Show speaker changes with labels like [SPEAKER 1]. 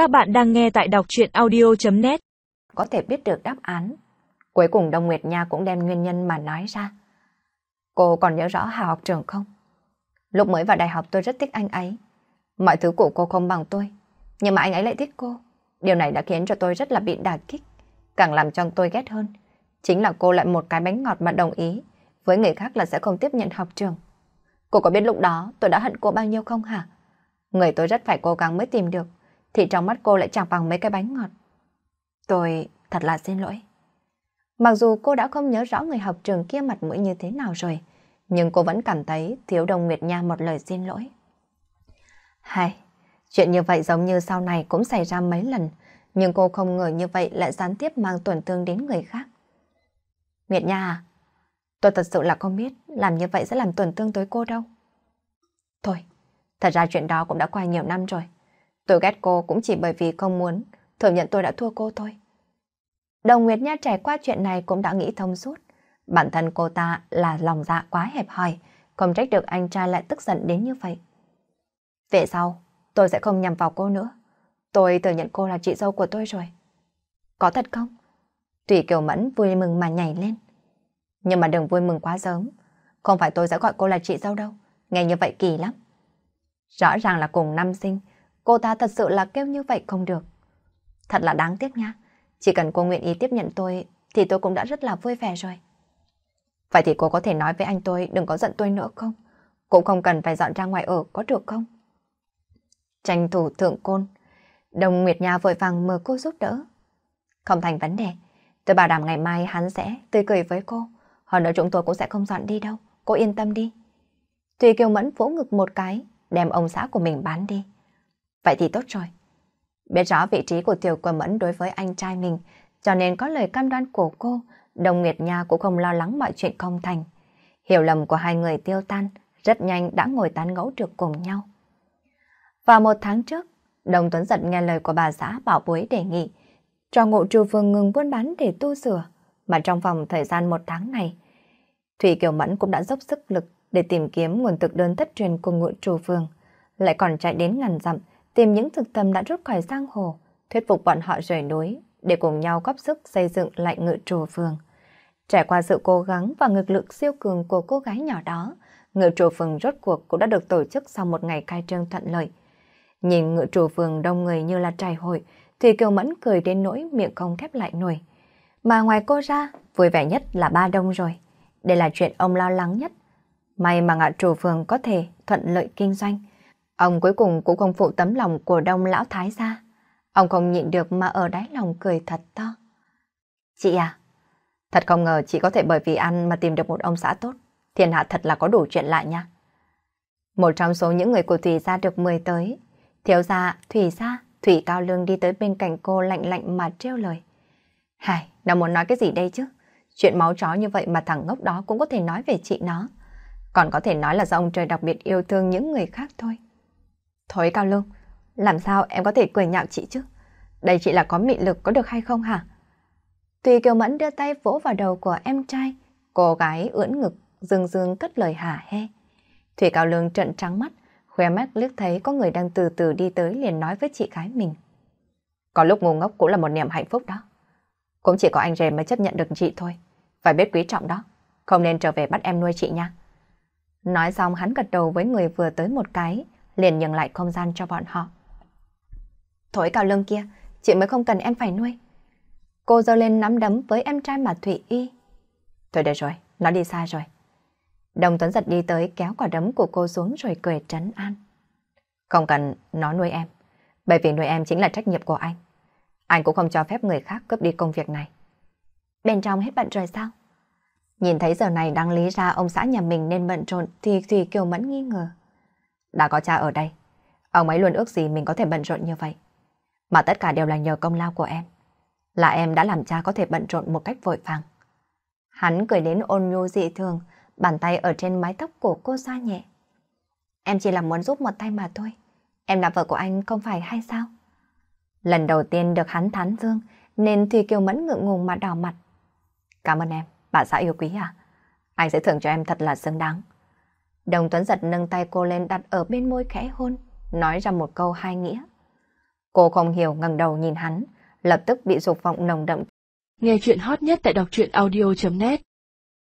[SPEAKER 1] Các bạn đang nghe tại đọc chuyện audio.net
[SPEAKER 2] Có thể biết được đáp án. Cuối cùng Đông Nguyệt Nha cũng đem nguyên nhân mà nói ra. Cô còn nhớ rõ Hà học trường không? Lúc mới vào đại học tôi rất thích anh ấy. Mọi thứ của cô không bằng tôi. Nhưng mà anh ấy lại thích cô. Điều này đã khiến cho tôi rất là bị đả kích. Càng làm cho tôi ghét hơn. Chính là cô lại một cái bánh ngọt mà đồng ý. Với người khác là sẽ không tiếp nhận học trường. Cô có biết lúc đó tôi đã hận cô bao nhiêu không hả? Người tôi rất phải cố gắng mới tìm được. Thì trong mắt cô lại chẳng bằng mấy cái bánh ngọt. Tôi thật là xin lỗi. Mặc dù cô đã không nhớ rõ người học trường kia mặt mũi như thế nào rồi, nhưng cô vẫn cảm thấy thiếu đồng Nguyệt Nha một lời xin lỗi. Hay, chuyện như vậy giống như sau này cũng xảy ra mấy lần, nhưng cô không ngờ như vậy lại gián tiếp mang tổn thương đến người khác. Nguyệt Nha à, tôi thật sự là không biết làm như vậy sẽ làm tổn thương tới cô đâu. Thôi, thật ra chuyện đó cũng đã qua nhiều năm rồi. Tôi ghét cô cũng chỉ bởi vì không muốn thừa nhận tôi đã thua cô thôi. Đồng Nguyệt Nha trải qua chuyện này cũng đã nghĩ thông suốt. Bản thân cô ta là lòng dạ quá hẹp hòi, không trách được anh trai lại tức giận đến như vậy. Về sau, tôi sẽ không nhầm vào cô nữa. Tôi thừa nhận cô là chị dâu của tôi rồi. Có thật không? Tùy Kiều Mẫn vui mừng mà nhảy lên. Nhưng mà đừng vui mừng quá sớm. Không phải tôi sẽ gọi cô là chị dâu đâu. Nghe như vậy kỳ lắm. Rõ ràng là cùng năm sinh, cô ta thật sự là kêu như vậy không được. Thật là đáng tiếc nha. Chỉ cần cô nguyện ý tiếp nhận tôi thì tôi cũng đã rất là vui vẻ rồi. Vậy thì cô có thể nói với anh tôi đừng có giận tôi nữa không? Cũng không cần phải dọn ra ngoài ở có được không? Tranh thủ thượng côn. Đồng Nguyệt Nha vội vàng mời cô giúp đỡ. Không thành vấn đề. Tôi bảo đảm ngày mai hắn sẽ tươi cười với cô. Hơn nữa chúng tôi cũng sẽ không dọn đi đâu. Cô yên tâm đi. Tùy Kiều Mẫn vỗ ngực một cái, đem ông xã của mình bán đi. Vậy thì tốt rồi. Biết rõ vị trí của Tiểu Quần Mẫn đối với anh trai mình, cho nên có lời cam đoan của cô, Đồng Nguyệt Nha cũng không lo lắng mọi chuyện không thành. Hiểu lầm của hai người tiêu tan, rất nhanh đã ngồi tán gẫu được cùng nhau. Vào một tháng trước, Đồng Tuấn Giật nghe lời của bà xã bảo bối đề nghị, cho ngộ trù phương ngừng buôn bán để tu sửa, mà trong vòng thời gian một tháng này, Thủy Kiều Mẫn cũng đã dốc sức lực để tìm kiếm nguồn thực đơn thất truyền của ngụ trù phương, lại còn chạy đến ngàn dặm tìm những thực tâm đã rút khỏi giang hồ, thuyết phục bọn họ rời núi để cùng nhau góp sức xây dựng lại ngự trù phường. Trải qua sự cố gắng và ngực lực siêu cường của cô gái nhỏ đó, ngự trù phường rốt cuộc cũng đã được tổ chức sau một ngày khai trương thuận lợi. Nhìn ngự trù phường đông người như là trải hội, thì Kiều Mẫn cười đến nỗi miệng không khép lại nổi. Mà ngoài cô ra, vui vẻ nhất là ba đông rồi. Đây là chuyện ông lo lắng nhất. May mà ngạ trù phường có thể thuận lợi kinh doanh. Ông cuối cùng cũng không phụ tấm lòng của đông lão thái gia. Ông không nhịn được mà ở đáy lòng cười thật to. Chị à, thật không ngờ chị có thể bởi vì ăn mà tìm được một ông xã tốt. Thiên hạ thật là có đủ chuyện lại nha. Một trong số những người của Thủy gia được mời tới. Thiếu gia, Thủy gia, Thủy Cao Lương đi tới bên cạnh cô lạnh lạnh mà treo lời. Hài, nó muốn nói cái gì đây chứ? Chuyện máu chó như vậy mà thằng ngốc đó cũng có thể nói về chị nó. Còn có thể nói là do ông trời đặc biệt yêu thương những người khác thôi thối Cao Lương, làm sao em có thể cười nhạo chị chứ? Đây chị là có mị lực có được hay không hả? Tùy Kiều Mẫn đưa tay vỗ vào đầu của em trai, cô gái ưỡn ngực, dương dương cất lời hả he Thủy Cao Lương trận trắng mắt, khoe mắt liếc thấy có người đang từ từ đi tới liền nói với chị gái mình. Có lúc ngu ngốc cũng là một niềm hạnh phúc đó. Cũng chỉ có anh rể mới chấp nhận được chị thôi. Phải biết quý trọng đó. Không nên trở về bắt em nuôi chị nha. Nói xong hắn gật đầu với người vừa tới một cái, liền nhường lại không gian cho bọn họ. Thổi cao lưng kia, chị mới không cần em phải nuôi. Cô giơ lên nắm đấm với em trai mà Thụy Y. Thôi được rồi, nó đi xa rồi. Đồng Tuấn giật đi tới kéo quả đấm của cô xuống rồi cười trấn an. Không cần nó nuôi em, bởi vì nuôi em chính là trách nhiệm của anh. Anh cũng không cho phép người khác cướp đi công việc này. Bên trong hết bận rồi sao? Nhìn thấy giờ này đang lý ra ông xã nhà mình nên bận rộn thì Thùy Kiều Mẫn nghi ngờ. Đã có cha ở đây, ông ấy luôn ước gì mình có thể bận rộn như vậy. Mà tất cả đều là nhờ công lao của em. Là em đã làm cha có thể bận rộn một cách vội vàng. Hắn cười đến ôn nhu dị thường, bàn tay ở trên mái tóc của cô xoa nhẹ. Em chỉ là muốn giúp một tay mà thôi. Em là vợ của anh không phải hay sao? Lần đầu tiên được hắn thán dương, nên Thùy Kiều Mẫn ngượng ngùng mà đỏ mặt. Cảm ơn em, bà xã yêu quý à? Anh sẽ thưởng cho em thật là xứng đáng. Đồng Tuấn giật nâng tay cô lên đặt ở bên môi khẽ hôn, nói ra một câu hai nghĩa. Cô không hiểu ngẩng đầu nhìn hắn, lập tức bị dục vọng nồng đậm.
[SPEAKER 1] Nghe chuyện hot nhất tại đọc truyện audio.net